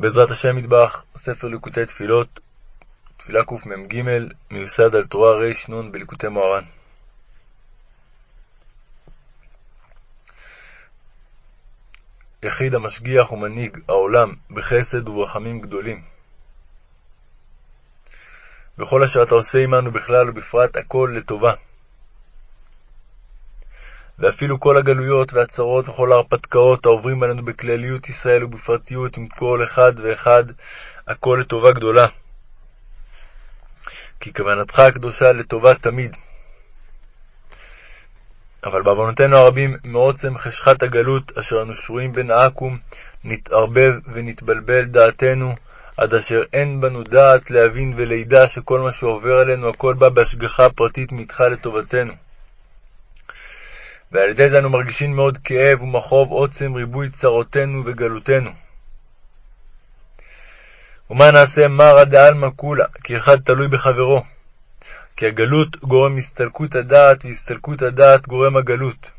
בעזרת השם מטבח, ספר ליקוטי תפילות, תפילה קמ"ג, מיוסד על תורה רנ בליקוטי מוהר"ן. יחיד המשגיח ומנהיג העולם בחסד וברחמים גדולים. וכל אשר אתה עושה עמנו בכלל ובפרט, הכל לטובה. ואפילו כל הגלויות והצרות וכל ההרפתקאות העוברים עלינו בכלליות ישראל ובפרטיות עם כל אחד ואחד, הכל לטובה גדולה. כי כוונתך הקדושה לטובה תמיד. אבל בעוונותינו הרבים, מעוצם חשכת הגלות, אשר אנו שרויים בין העכו"ם, נתערבב ונתבלבל דעתנו, עד אשר אין בנו דעת להבין ולידע שכל מה שעובר עלינו, הכל בא בהשגחה פרטית מאיתך לטובתנו. ועל ידי זה אנו מרגישים מאוד כאב ומחוב עוצם ריבוי צרותינו וגלותנו. ומה נעשה מרא דעלמא כולה, כי אחד תלוי בחברו. כי הגלות גורם הסתלקות הדעת, והסתלקות הדעת גורם הגלות.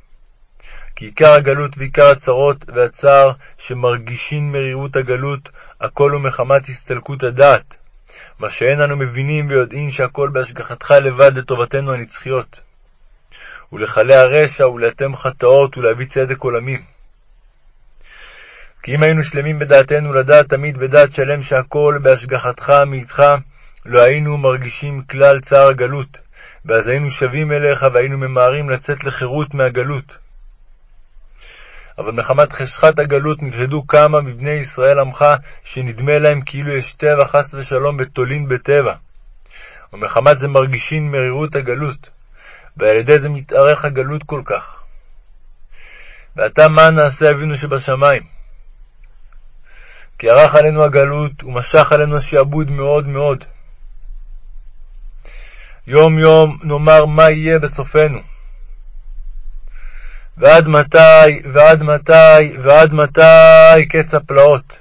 כי עיקר הגלות ועיקר הצרות והצער שמרגישים מרירות הגלות, הכל הוא מחמת הסתלקות הדעת, מה שאין אנו מבינים ויודעים שהכל בהשגחתך לבד לטובתנו הנצחיות. ולכלה הרשע ולאטם חטאות ולהביא צדק עולמי. כי אם היינו שלמים בדעתנו לדעת תמיד בדעת שלם שהכל בהשגחתך מאיתך, לא היינו מרגישים כלל צער הגלות, ואז היינו שבים אליך והיינו ממהרים לצאת לחירות מהגלות. אבל מחמת חשכת הגלות נלכדו כמה מבני ישראל עמך, שנדמה להם כאילו יש טבע חס ושלום בתולין בטבע. ומחמת זה מרגישים מרירות הגלות. ועל ידי זה מתארך הגלות כל כך. ועתה מה נעשה אבינו שבשמיים? כי ערך עלינו הגלות ומשך עלינו השעבוד מאוד מאוד. יום יום נאמר מה יהיה בסופנו. ועד מתי, ועד מתי, ועד מתי קץ הפלאות.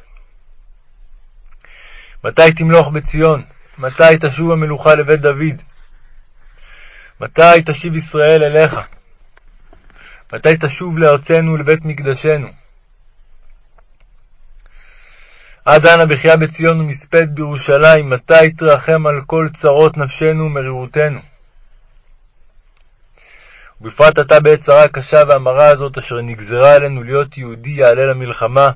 מתי תמלוך בציון? מתי תשוב המלוכה לבית דוד? מתי תשיב ישראל אליך? מתי תשוב לארצנו ולבית מקדשנו? עד אנה בחייה בציון ומספד בירושלים, מתי תרחם על כל צרות נפשנו ומרירותנו? ובפרט עתה בעת צרה הקשה והמרה הזאת, אשר נגזרה עלינו להיות יהודי יעלה למלחמה,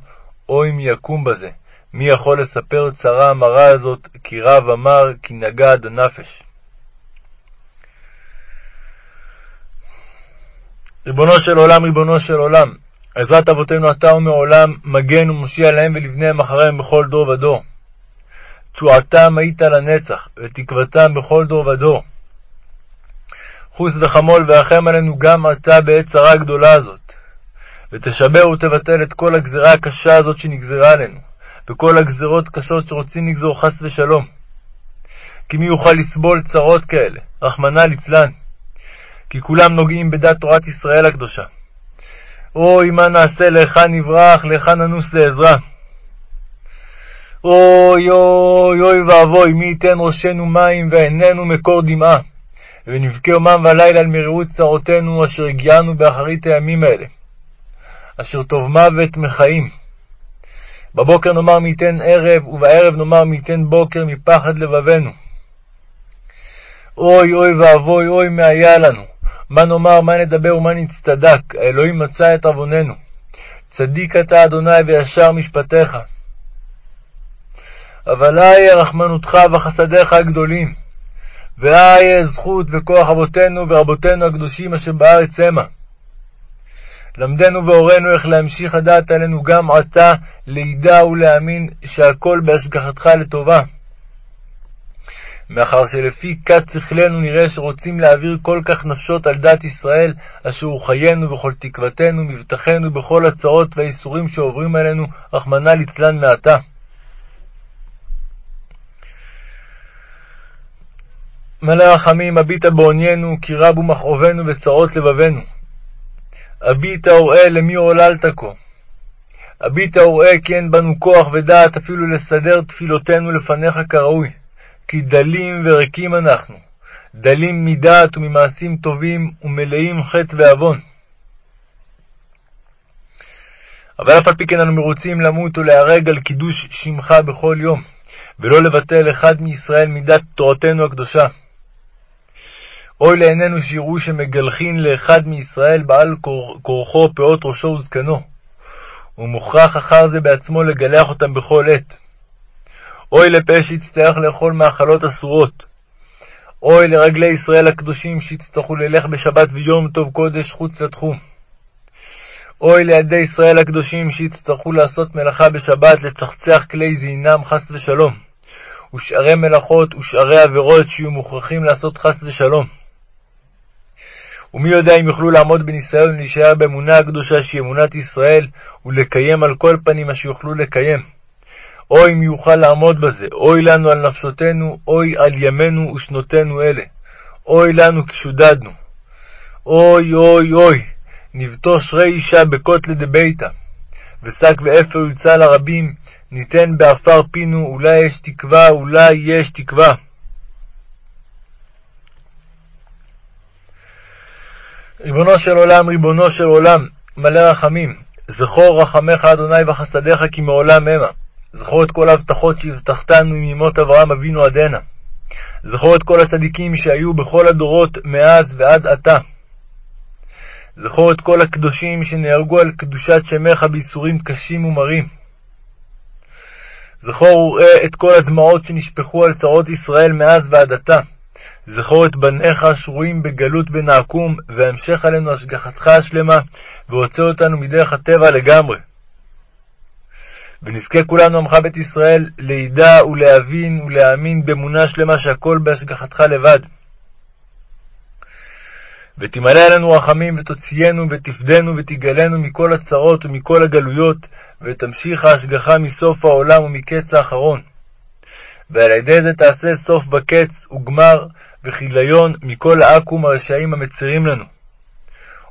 או אם יקום בזה. מי יכול לספר צרה המרה הזאת, כי רב אמר, כי נגע עד הנפש. ריבונו של עולם, ריבונו של עולם, עזרת אבותינו אתה ומעולם, מגן ומושיע להם ולבניהם אחריהם בכל דור ודור. תשועתם היית לנצח, ותקוותם בכל דור ודור. חוס וחמול ורחם עלינו גם עתה בעת צרה הגדולה הזאת, ותשבר ותבטל את כל הגזרה הקשה הזאת שנגזרה עלינו, וכל הגזרות קשות שרוצים לגזור חס ושלום. כי מי יוכל לסבול צרות כאלה, רחמנא ליצלן. כי כולם נוגעים בדת תורת ישראל הקדושה. אוי, מה נעשה, להיכן נברח, להיכן ננוס לעזרה. אוי, אוי, אוי ואבוי, מי ייתן ראשנו מים ועינינו מקור דמעה, ונבכה יומם ולילה על מרירות צרותינו, אשר הגיענו באחרית הימים האלה, אשר טוב מוות מחיים. בבוקר נאמר מי ייתן ערב, ובערב נאמר מי ייתן בוקר מפחד לבבנו. אוי, אוי ואבוי, אוי מה היה לנו. מה נאמר, מה נדבר ומה נצטדק, האלוהים מצא את עווננו. צדיק אתה, אדוני, וישר משפטיך. אבל איה רחמנותך וחסדיך הגדולים, ואיה זכות וכוח אבותינו ורבותינו הקדושים אשר בארץ המה. למדנו והורינו איך להמשיך הדעת עלינו גם עתה, לידע ולהאמין שהכל בהשגחתך לטובה. מאחר שלפי כת שכלנו נראה שרוצים להעביר כל כך נפשות על דת ישראל, אשר הוא חיינו וכל תקוותנו, מבטחנו בכל הצרות והאיסורים שעוברים עלינו, רחמנא ליצלן מעתה. מלא רחמים, הביטה בעוניינו, כי רבו מכאובנו וצרות לבבנו. הביטה וראה למי עוללת כה. הביטה וראה כי אין בנו כוח ודעת אפילו לסדר תפילותינו לפניך כראוי. כי דלים וריקים אנחנו, דלים מדעת וממעשים טובים ומלאים חטא ועוון. אבל אף על פי כן אנו מרוצים למות ולהיהרג על קידוש שמך בכל יום, ולא לבטל אחד מישראל מידת תורתנו הקדושה. אוי לעינינו שיראו שמגלחין לאחד מישראל בעל כורחו, פאות ראשו וזקנו, ומוכרח אחר זה בעצמו לגלח אותם בכל עת. אוי לפה שיצטרך לאכול מאכלות אסורות. אוי לרגלי ישראל הקדושים שיצטרכו ללך בשבת ויום טוב קודש חוץ לתחום. אוי לידי ישראל הקדושים שיצטרכו לעשות מלאכה בשבת, לצחצח כלי זינם חס ושלום, ושארי מלאכות ושארי עבירות שיהיו מוכרחים לעשות חס ושלום. ומי יודע אם יוכלו לעמוד בניסיון ולהישאר באמונה הקדושה שהיא אמונת ישראל, ולקיים על כל פנים מה שיוכלו לקיים. אוי אם יוכל לעמוד בזה, אוי לנו על נפשותנו, אוי על ימינו ושנותינו אלה. אוי לנו כי שודדנו. אוי אוי אוי, נבטוש רישא בקוטלי דביתא, ושק ואפר יוצא לרבים, ניתן בעפר פינו, אולי יש תקווה, אולי יש תקווה. ריבונו של עולם, ריבונו של עולם, מלא רחמים, זכור רחמך אדוני וחסדיך כי מעולם המה. זכור את כל ההבטחות שהבטחתנו עם אמות אברהם אבינו עד הנה. זכור את כל הצדיקים שהיו בכל הדורות מאז ועד עתה. זכור את כל הקדושים שנהרגו על קדושת שמך בייסורים קשים ומרים. זכור וראה את כל הדמעות שנשפכו על צרות ישראל מאז ועד עתה. זכור את בניך השרויים בגלות בנעקום, והמשך עלינו השגחתך השלמה, והוצא אותנו מדרך הטבע לגמרי. ונזכה כולנו עמך בית ישראל לידע ולהבין ולהאמין באמונה שלמה שהכל בהשגחתך לבד. ותמלא עלינו רחמים ותוציאנו ותפדנו ותגאלנו מכל הצרות ומכל הגלויות, ותמשיך ההשגחה מסוף העולם ומקץ האחרון. ועל ידי זה תעשה סוף בקץ וגמר וכיליון מכל העכו"ם הרשעים המצרים לנו.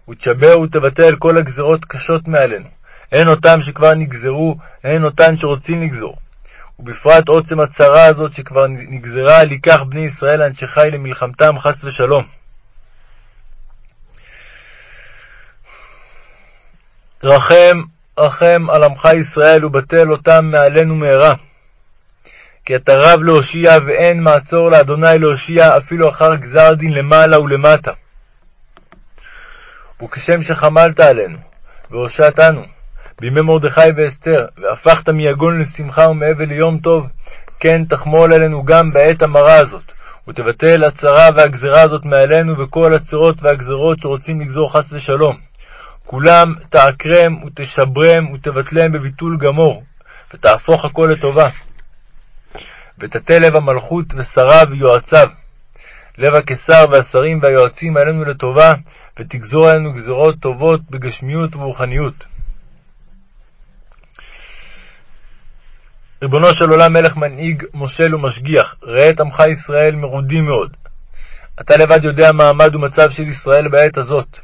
ותשבר ותבטל כל הגזרות קשות מעלינו, הן אותם שכבר נגזרו, הן אותן שרוצים לגזור. ובפרט עוצם הצרה הזאת שכבר נגזרה על ייקח בני ישראל לאנשי חי למלחמתם חס ושלום. רחם, רחם על עמך ישראל ובטל אותם מעלינו מהרה. כי אתה רב להושיע ואין מעצור לאדוני להושיע אפילו אחר גזר דין למעלה ולמטה. וכשם שחמלת עלינו והושעתנו בימי מרדכי ואסתר, והפכת מיגון לשמחה ומאבל ליום טוב, כן תחמול עלינו גם בעת המרה הזאת, ותבטל הצרה והגזרה הזאת מעלינו וכל הצרות והגזרות שרוצים לגזור חס ושלום. כולם תעקרם ותשברם ותבטלם בביטול גמור, ותהפוך הכל לטובה. ותטה לב המלכות ושריו ויועציו, לב הקיסר והשרים והיועצים עלינו לטובה, ותגזור עלינו גזרות טובות בגשמיות ורוחניות. ריבונו של עולם מלך מנהיג, מושל ומשגיח, ראה את עמך ישראל מרודים מאוד. אתה לבד יודע מעמד ומצב של ישראל בעת הזאת.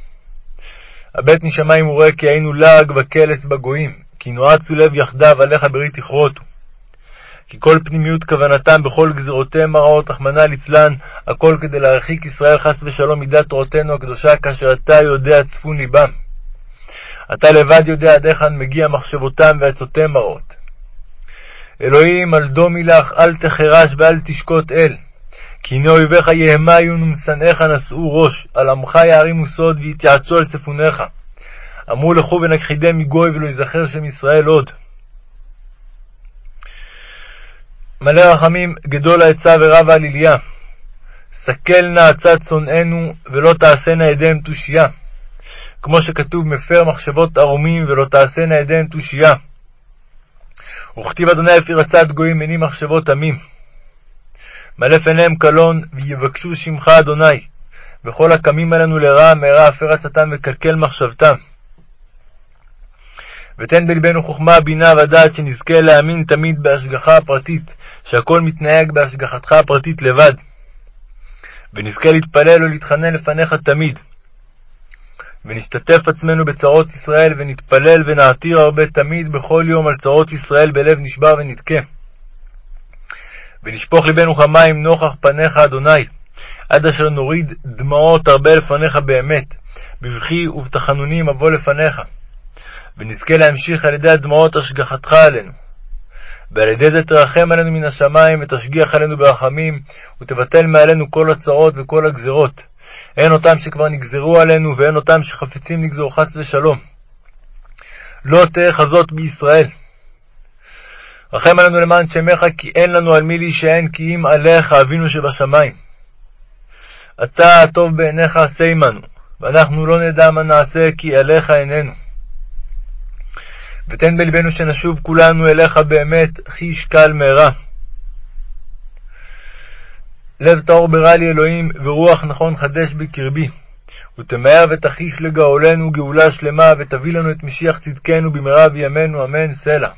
הבט משמיים הוא רואה כי היינו לעג וקלס בגויים, כי נועצו לב יחדיו עליך ברית יכרותו. כי כל פנימיות כוונתם בכל גזירותיהם הרעות, רחמנא ליצלן, הכל כדי להרחיק ישראל חס ושלום מידת תורתנו הקדושה, כאשר אתה יודע צפון ליבם. אתה לבד יודע עד היכן מגיע מחשבותם ועצותיהם הרעות. אלוהים, על דומי לך, אל תחרש ואל תשקוט אל. כי הנה אויביך יהמיון ומשנאיך נשאו ראש, על עמך יערימו סוד ויתייעצו על צפוניך. אמרו לכו ונכחידם מגוי ולא יזכר שם ישראל עוד. מלא רחמים, גדול העצה ורב העליליה. סכל נא עצת שונאינו, ולא תעשנה ידיהם תושייה. כמו שכתוב, מפר מחשבות ערומים, ולא תעשנה ידיהם תושייה. וכתיב אדוני לפי רצת גויים מני מחשבות עמים. מלא פניהם קלון, ויבקשו שמך אדוני. וכל הקמים עלינו לרע, מהרה הפר עצתם וקלקל מחשבתם. ותן בלבנו חוכמה, בינה ודעת, שנזכה להאמין תמיד בהשגחה הפרטית, שהכל מתנהג בהשגחתך הפרטית לבד. ונזכה להתפלל ולהתחנן לפניך תמיד. ונשתתף עצמנו בצרות ישראל, ונתפלל ונעתיר הרבה תמיד בכל יום על צרות ישראל בלב נשבר ונדכה. ונשפוך לבנו כמים נוכח פניך, אדוני, עד אשר נוריד דמעות הרבה לפניך באמת, בבכי ובתחנונים אבוא לפניך. ונזכה להמשיך על ידי הדמעות השגחתך עלינו. ועל ידי זה תרחם עלינו מן השמיים, ותשגיח עלינו ברחמים, ותבטל מעלינו כל הצרות וכל הגזרות, הן אותם שכבר נגזרו עלינו, והן אותם שחפצים לגזור חס ושלום. לא כזאת בישראל. רחם עלינו למען שמך, כי אין לנו על מי להישען, כי אם עליך אבינו שבשמיים. אתה הטוב בעיניך עשה עמנו, ואנחנו לא נדע מה נעשה, כי עליך איננו. ותן בלבנו שנשוב כולנו אליך באמת, כי ישקל מהרה. לב טהור ברע לי אלוהים, ורוח נכון חדש בקרבי. ותמהר ותחיש לגאולנו גאולה שלמה, ותביא לנו את משיח צדקנו במהרה בימינו, אמן, סלע.